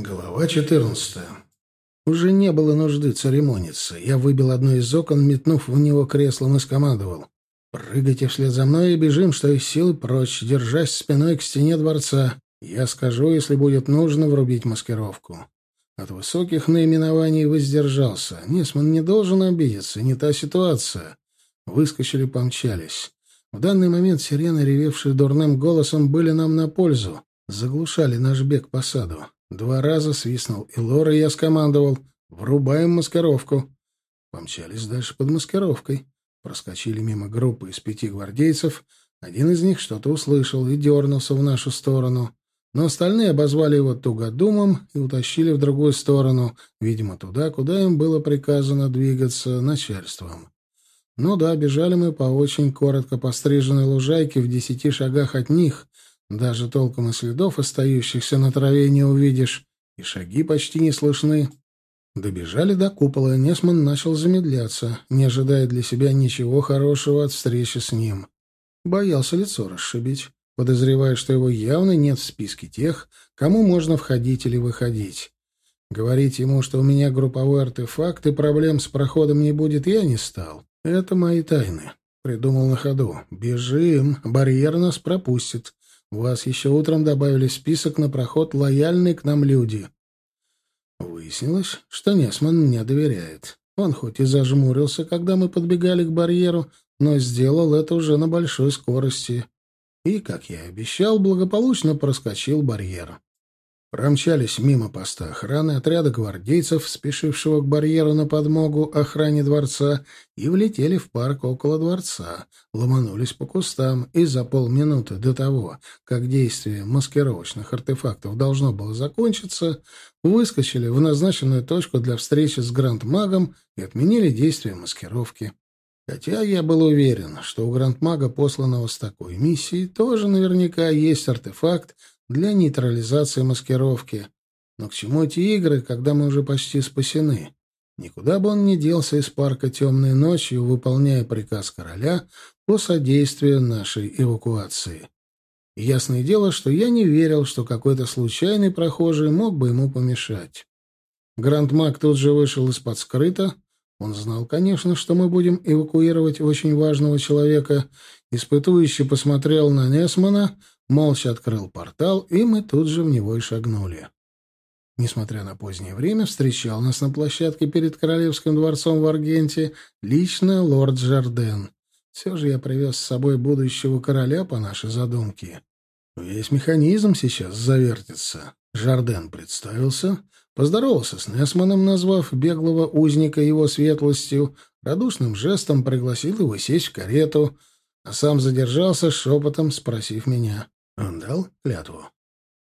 Глава 14. Уже не было нужды церемониться. Я выбил одно из окон, метнув в него креслом и скомандовал. «Прыгайте вслед за мной и бежим, что из силы прочь, держась спиной к стене дворца. Я скажу, если будет нужно, врубить маскировку». От высоких наименований воздержался. Несман не должен обидеться, не та ситуация. Выскочили, помчались. В данный момент сирены, ревевшие дурным голосом, были нам на пользу. Заглушали наш бег по саду. Два раза свистнул и Лора, и я скомандовал «Врубаем маскировку». Помчались дальше под маскировкой. Проскочили мимо группы из пяти гвардейцев. Один из них что-то услышал и дернулся в нашу сторону. Но остальные обозвали его тугодумом и утащили в другую сторону, видимо, туда, куда им было приказано двигаться начальством. Ну да, бежали мы по очень коротко постриженной лужайке в десяти шагах от них, даже толком и следов, остающихся на траве, не увидишь, и шаги почти не слышны. Добежали до купола, и Несман начал замедляться, не ожидая для себя ничего хорошего от встречи с ним. Боялся лицо расшибить, подозревая, что его явно нет в списке тех, кому можно входить или выходить. Говорить ему, что у меня групповой артефакт и проблем с проходом не будет, я не стал. Это мои тайны. Придумал на ходу. Бежим, барьер нас пропустит. Вас еще утром добавили список на проход лояльные к нам люди. Выяснилось, что Несман мне доверяет. Он хоть и зажмурился, когда мы подбегали к барьеру, но сделал это уже на большой скорости. И, как я и обещал, благополучно проскочил барьер. Промчались мимо поста охраны отряда гвардейцев, спешившего к барьеру на подмогу охране дворца, и влетели в парк около дворца, ломанулись по кустам, и за полминуты до того, как действие маскировочных артефактов должно было закончиться, выскочили в назначенную точку для встречи с гранд-магом и отменили действие маскировки. Хотя я был уверен, что у гранд-мага, посланного с такой миссией, тоже наверняка есть артефакт, для нейтрализации маскировки. Но к чему эти игры, когда мы уже почти спасены? Никуда бы он не делся из парка темной ночью, выполняя приказ короля по содействию нашей эвакуации. И ясное дело, что я не верил, что какой-то случайный прохожий мог бы ему помешать. Грандмаг тут же вышел из-под скрыта. Он знал, конечно, что мы будем эвакуировать очень важного человека. Испытующий посмотрел на Несмана, молча открыл портал, и мы тут же в него и шагнули. Несмотря на позднее время, встречал нас на площадке перед Королевским дворцом в Аргенте лично лорд Жарден. Все же я привез с собой будущего короля по нашей задумке. Весь механизм сейчас завертится. Жарден представился, поздоровался с Несманом, назвав беглого узника его светлостью, радушным жестом пригласил его сесть в карету, а сам задержался шепотом, спросив меня. Он дал клятву.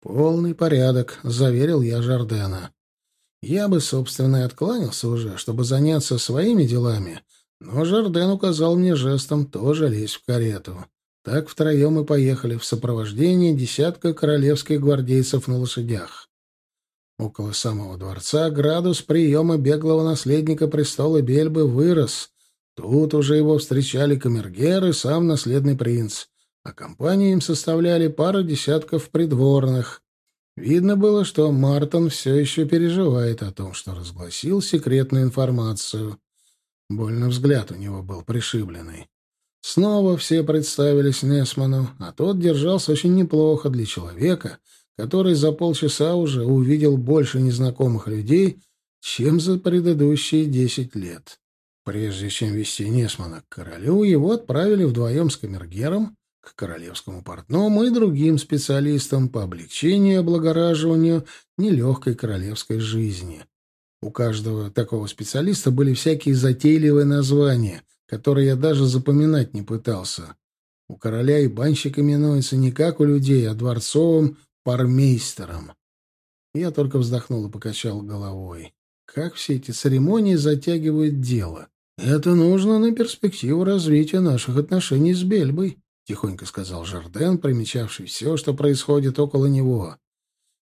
«Полный порядок», — заверил я Жардена. Я бы, собственно, и откланялся уже, чтобы заняться своими делами, но Жарден указал мне жестом тоже лезть в карету. Так втроем мы поехали в сопровождении десятка королевских гвардейцев на лошадях. Около самого дворца градус приема беглого наследника престола Бельбы вырос. Тут уже его встречали камергер и сам наследный принц а компанию им составляли пара десятков придворных. Видно было, что Мартон все еще переживает о том, что разгласил секретную информацию. Больно взгляд у него был пришибленный. Снова все представились Несману, а тот держался очень неплохо для человека, который за полчаса уже увидел больше незнакомых людей, чем за предыдущие десять лет. Прежде чем вести Несмана к королю, его отправили вдвоем с камергером к королевскому портному и другим специалистам по облегчению и облагораживанию нелегкой королевской жизни. У каждого такого специалиста были всякие затейливые названия, которые я даже запоминать не пытался. У короля и банщик именуется не как у людей, а дворцовым пармейстером. Я только вздохнул и покачал головой. Как все эти церемонии затягивают дело? Это нужно на перспективу развития наших отношений с Бельбой. — тихонько сказал Жарден, примечавший все, что происходит около него.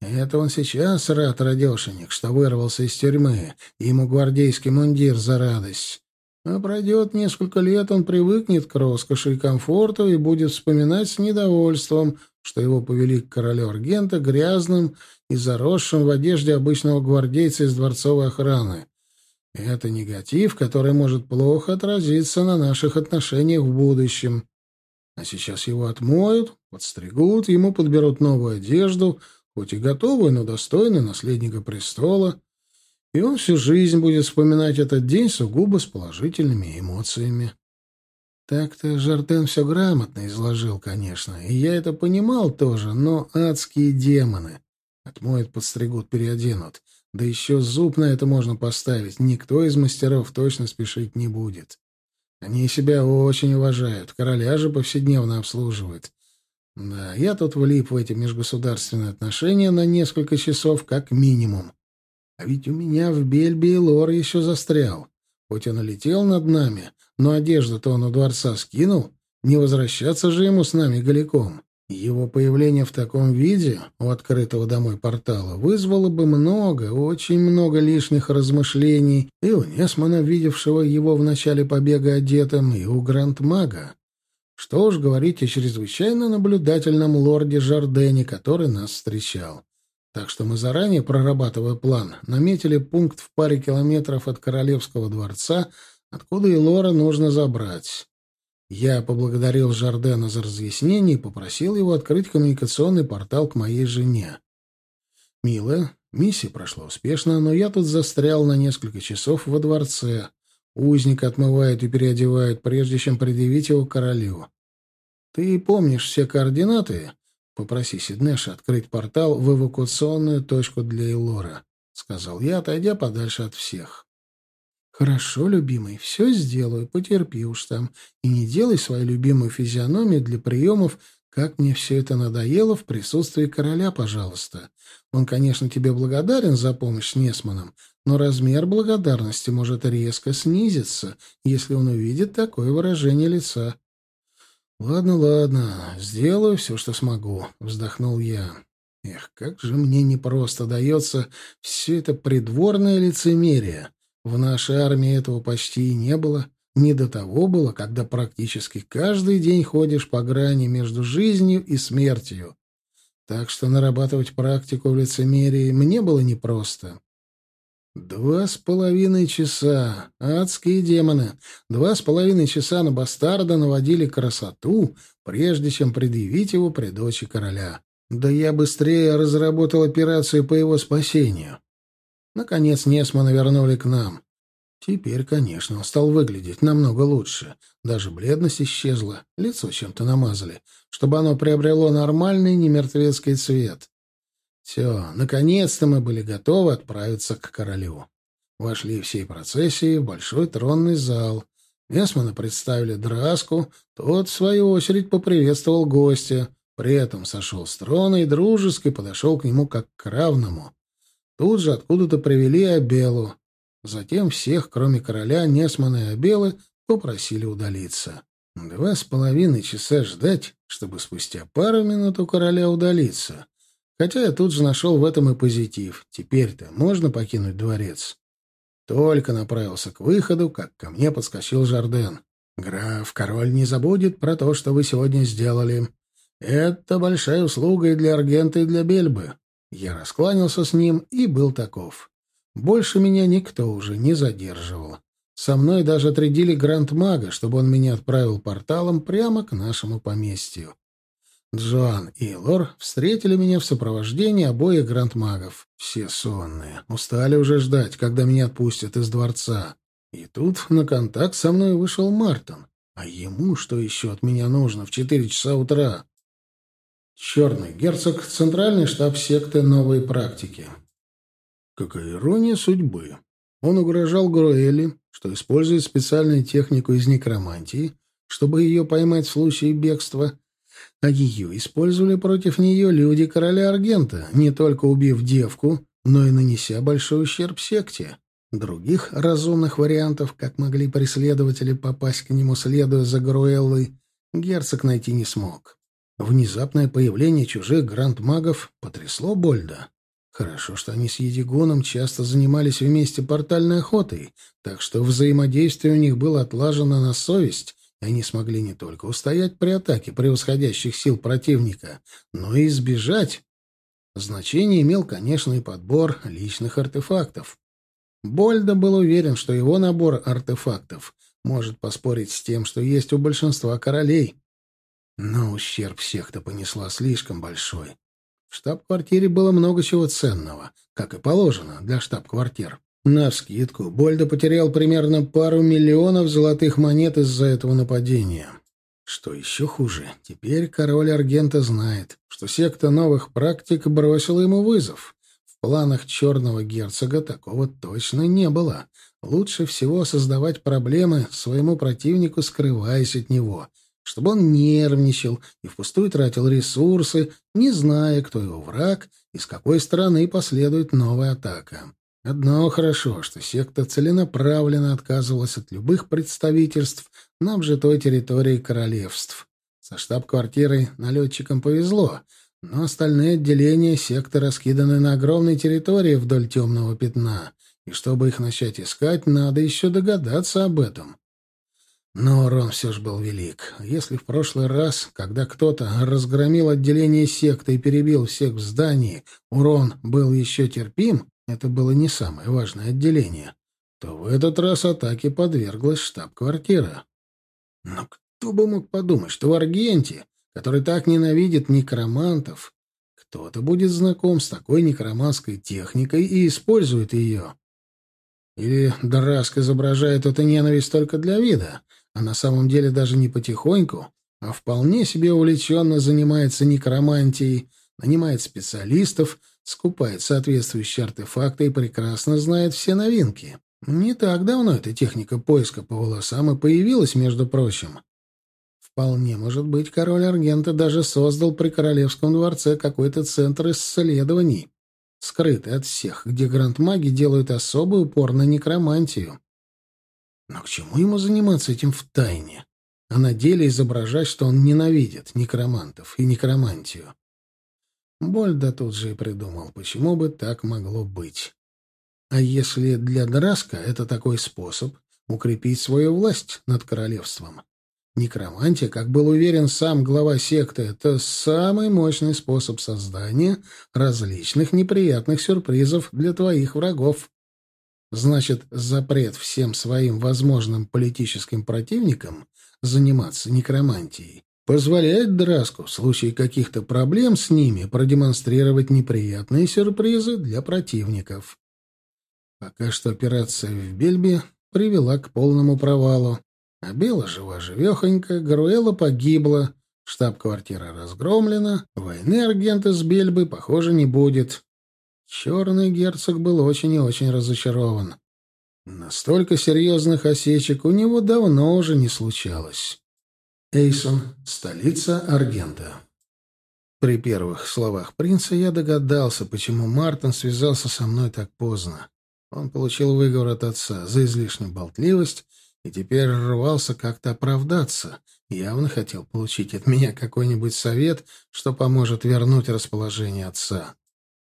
«Это он сейчас рад, радешенек, что вырвался из тюрьмы, ему гвардейский мундир за радость. А пройдет несколько лет, он привыкнет к роскоши и комфорту и будет вспоминать с недовольством, что его повели к королю Аргента грязным и заросшим в одежде обычного гвардейца из дворцовой охраны. Это негатив, который может плохо отразиться на наших отношениях в будущем. А сейчас его отмоют, подстригут, ему подберут новую одежду, хоть и готовую, но достойную наследника престола, и он всю жизнь будет вспоминать этот день сугубо с положительными эмоциями. Так-то Жартен все грамотно изложил, конечно, и я это понимал тоже, но адские демоны. Отмоют, подстригут, переоденут. Да еще зуб на это можно поставить. Никто из мастеров точно спешить не будет. Они себя очень уважают. Короля же повседневно обслуживают. Да, я тут влип в эти межгосударственные отношения на несколько часов как минимум. А ведь у меня в Бельбе лор еще застрял. Хоть он и летел над нами, но одежду-то он у дворца скинул. Не возвращаться же ему с нами голиком. Его появление в таком виде у открытого домой портала вызвало бы много, очень много лишних размышлений и у Несмана, видевшего его в начале побега одетым, и у Гранд-мага. Что уж говорить о чрезвычайно наблюдательном лорде Жардене, который нас встречал. Так что мы заранее, прорабатывая план, наметили пункт в паре километров от Королевского дворца, откуда и Лора нужно забрать. Я поблагодарил Жардена за разъяснение и попросил его открыть коммуникационный портал к моей жене. «Милая, миссия прошла успешно, но я тут застрял на несколько часов во дворце. Узник отмывают и переодевают, прежде чем предъявить его королю. Ты помнишь все координаты? Попроси Сиднеша открыть портал в эвакуационную точку для Элора», — сказал я, отойдя подальше от всех. «Хорошо, любимый, все сделаю, потерпи уж там, и не делай свою любимую физиономию для приемов, как мне все это надоело в присутствии короля, пожалуйста. Он, конечно, тебе благодарен за помощь с Несманом, но размер благодарности может резко снизиться, если он увидит такое выражение лица». «Ладно, ладно, сделаю все, что смогу», — вздохнул я. «Эх, как же мне непросто дается все это придворное лицемерие». В нашей армии этого почти и не было. Не до того было, когда практически каждый день ходишь по грани между жизнью и смертью. Так что нарабатывать практику в лицемерии мне было непросто. Два с половиной часа. Адские демоны. Два с половиной часа на бастарда наводили красоту, прежде чем предъявить его при дочи короля. Да я быстрее разработал операцию по его спасению. Наконец Несмана вернули к нам. Теперь, конечно, он стал выглядеть намного лучше. Даже бледность исчезла, лицо чем-то намазали, чтобы оно приобрело нормальный немертвецкий цвет. Все, наконец-то мы были готовы отправиться к королю. Вошли всей процессией в большой тронный зал. Несмана представили Драску, тот, в свою очередь, поприветствовал гостя, при этом сошел с трона и дружески подошел к нему как к равному. Тут же откуда-то привели Абелу. Затем всех, кроме короля, Несмана и Абелы, попросили удалиться. Два с половиной часа ждать, чтобы спустя пару минут у короля удалиться. Хотя я тут же нашел в этом и позитив. Теперь-то можно покинуть дворец. Только направился к выходу, как ко мне подскочил Жарден. «Граф, король не забудет про то, что вы сегодня сделали. Это большая услуга и для Аргента, и для Бельбы. Я раскланялся с ним и был таков. Больше меня никто уже не задерживал. Со мной даже отрядили гранд-мага, чтобы он меня отправил порталом прямо к нашему поместью. Джоан и Лор встретили меня в сопровождении обоих гранд-магов. Все сонные, устали уже ждать, когда меня отпустят из дворца. И тут на контакт со мной вышел Мартин. А ему что еще от меня нужно в четыре часа утра? Черный герцог, центральный штаб секты «Новые практики». Какая ирония судьбы. Он угрожал Груэли, что использует специальную технику из некромантии, чтобы ее поймать в случае бегства, а ее использовали против нее люди короля Аргента, не только убив девку, но и нанеся большой ущерб секте. Других разумных вариантов, как могли преследователи попасть к нему, следуя за Груэллой, герцог найти не смог. Внезапное появление чужих гранд-магов потрясло Больда. Хорошо, что они с Едигоном часто занимались вместе портальной охотой, так что взаимодействие у них было отлажено на совесть, и они смогли не только устоять при атаке превосходящих сил противника, но и избежать. Значение имел, конечно, и подбор личных артефактов. Больда был уверен, что его набор артефактов может поспорить с тем, что есть у большинства королей. Но ущерб всех-то понесла слишком большой. В штаб-квартире было много чего ценного, как и положено для штаб-квартир. Навскидку, Больда потерял примерно пару миллионов золотых монет из-за этого нападения. Что еще хуже, теперь король Аргента знает, что секта новых практик бросила ему вызов. В планах черного герцога такого точно не было. Лучше всего создавать проблемы своему противнику, скрываясь от него, чтобы он нервничал и впустую тратил ресурсы, не зная, кто его враг и с какой стороны последует новая атака. Одно хорошо, что секта целенаправленно отказывалась от любых представительств на обжитой территории королевств. Со штаб-квартирой налетчикам повезло, но остальные отделения секты раскиданы на огромной территории вдоль темного пятна, и чтобы их начать искать, надо еще догадаться об этом. Но урон все же был велик. Если в прошлый раз, когда кто-то разгромил отделение секты и перебил всех в здании, урон был еще терпим, это было не самое важное отделение, то в этот раз атаке подверглась штаб-квартира. Но кто бы мог подумать, что в Аргенте, который так ненавидит некромантов, кто-то будет знаком с такой некроманской техникой и использует ее. Или Дараск изображает эту ненависть только для вида, а на самом деле даже не потихоньку, а вполне себе увлеченно занимается некромантией, нанимает специалистов, скупает соответствующие артефакты и прекрасно знает все новинки. Не так давно эта техника поиска по волосам и появилась, между прочим. Вполне может быть, король Аргента даже создал при королевском дворце какой-то центр исследований, скрытый от всех, где грандмаги делают особый упор на некромантию. Но к чему ему заниматься этим в тайне, а на деле изображать, что он ненавидит некромантов и некромантию? Больда тут же и придумал, почему бы так могло быть. А если для Драска это такой способ укрепить свою власть над королевством? Некромантия, как был уверен сам глава секты, это самый мощный способ создания различных неприятных сюрпризов для твоих врагов. Значит, запрет всем своим возможным политическим противникам заниматься некромантией позволяет Драску в случае каких-то проблем с ними продемонстрировать неприятные сюрпризы для противников. Пока что операция в Бельбе привела к полному провалу. А Бела жива-живехонька, Гаруэла погибла, штаб-квартира разгромлена, войны аргента с Бельбой, похоже, не будет. Черный герцог был очень и очень разочарован. Настолько серьезных осечек у него давно уже не случалось. Эйсон, столица Аргента. При первых словах принца я догадался, почему Мартин связался со мной так поздно. Он получил выговор от отца за излишнюю болтливость и теперь рвался как-то оправдаться. Явно хотел получить от меня какой-нибудь совет, что поможет вернуть расположение отца.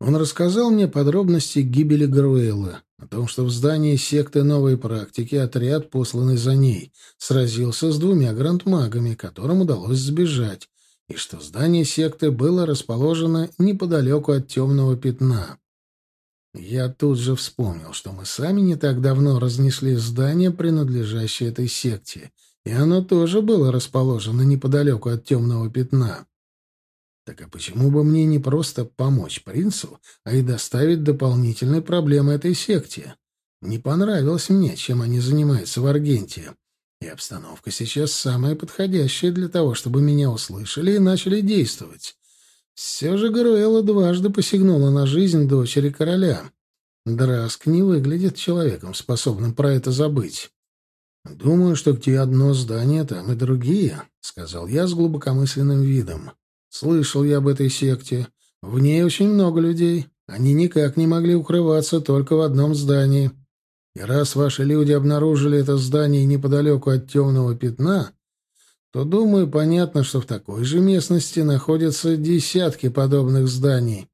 Он рассказал мне подробности гибели Груэллы, о том, что в здании секты новой практики отряд, посланный за ней, сразился с двумя грандмагами, которым удалось сбежать, и что здание секты было расположено неподалеку от темного пятна. Я тут же вспомнил, что мы сами не так давно разнесли здание, принадлежащее этой секте, и оно тоже было расположено неподалеку от темного пятна. Так а почему бы мне не просто помочь принцу, а и доставить дополнительные проблемы этой секте? Не понравилось мне, чем они занимаются в Аргентии. И обстановка сейчас самая подходящая для того, чтобы меня услышали и начали действовать. Все же Гаруэла дважды посягнула на жизнь дочери короля. Драск не выглядит человеком, способным про это забыть. «Думаю, что где одно здание, там и другие», — сказал я с глубокомысленным видом. «Слышал я об этой секте. В ней очень много людей. Они никак не могли укрываться только в одном здании. И раз ваши люди обнаружили это здание неподалеку от темного пятна, то, думаю, понятно, что в такой же местности находятся десятки подобных зданий.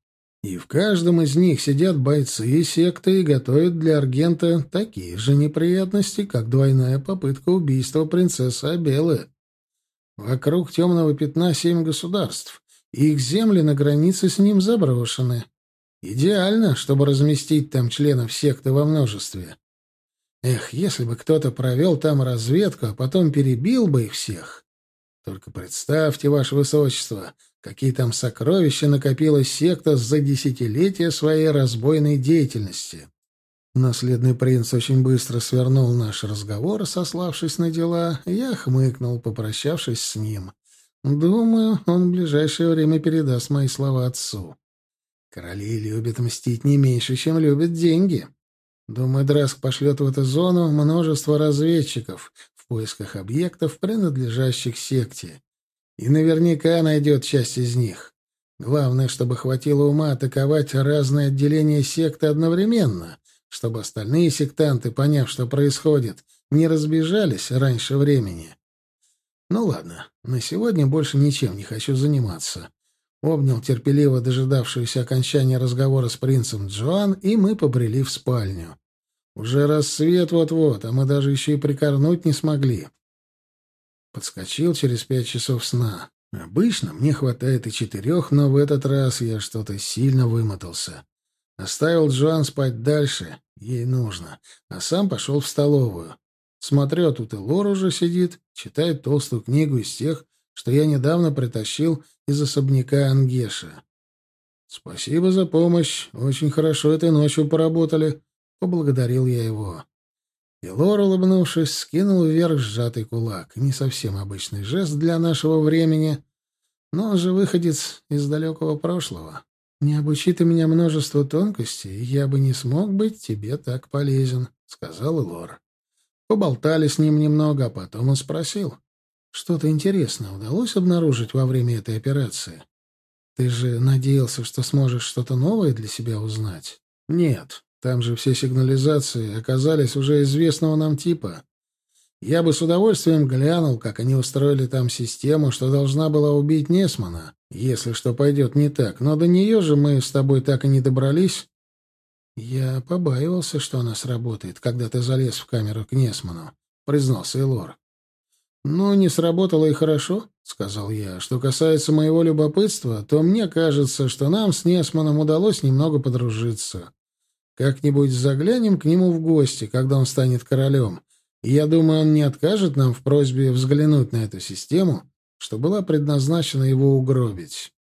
И в каждом из них сидят бойцы и секты и готовят для Аргента такие же неприятности, как двойная попытка убийства принцессы Абелы. Вокруг темного пятна семь государств, и их земли на границе с ним заброшены. Идеально, чтобы разместить там членов секты во множестве. Эх, если бы кто-то провел там разведку, а потом перебил бы их всех. Только представьте, ваше высочество, какие там сокровища накопила секта за десятилетия своей разбойной деятельности. Наследный принц очень быстро свернул наш разговор, сославшись на дела, я хмыкнул, попрощавшись с ним. Думаю, он в ближайшее время передаст мои слова отцу. Короли любят мстить не меньше, чем любят деньги. Думаю, Драск пошлет в эту зону множество разведчиков в поисках объектов, принадлежащих секте. И наверняка найдет часть из них. Главное, чтобы хватило ума атаковать разные отделения секты одновременно, чтобы остальные сектанты, поняв, что происходит, не разбежались раньше времени. Ну ладно, на сегодня больше ничем не хочу заниматься. Обнял терпеливо дожидавшуюся окончания разговора с принцем Джоан, и мы побрели в спальню. Уже рассвет вот-вот, а мы даже еще и прикорнуть не смогли. Подскочил через пять часов сна. Обычно мне хватает и четырех, но в этот раз я что-то сильно вымотался. Оставил Джоан спать дальше, ей нужно, а сам пошел в столовую. Смотрю, а тут и Лор уже сидит, читает толстую книгу из тех, что я недавно притащил из особняка Ангеша. «Спасибо за помощь. Очень хорошо этой ночью поработали», — поблагодарил я его. И Лор, улыбнувшись, скинул вверх сжатый кулак. Не совсем обычный жест для нашего времени, но он же выходец из далекого прошлого. «Не обучи ты меня множеству тонкостей, я бы не смог быть тебе так полезен», — сказал Лор. Поболтали с ним немного, а потом он спросил. «Что-то интересное удалось обнаружить во время этой операции? Ты же надеялся, что сможешь что-то новое для себя узнать?» «Нет, там же все сигнализации оказались уже известного нам типа. Я бы с удовольствием глянул, как они устроили там систему, что должна была убить Несмана, если что пойдет не так. Но до нее же мы с тобой так и не добрались. Я побаивался, что она сработает, когда ты залез в камеру к Несману, признался Элор. «Ну, не сработало и хорошо», — сказал я. «Что касается моего любопытства, то мне кажется, что нам с Несманом удалось немного подружиться. Как-нибудь заглянем к нему в гости, когда он станет королем, я думаю, он не откажет нам в просьбе взглянуть на эту систему, что была предназначена его угробить.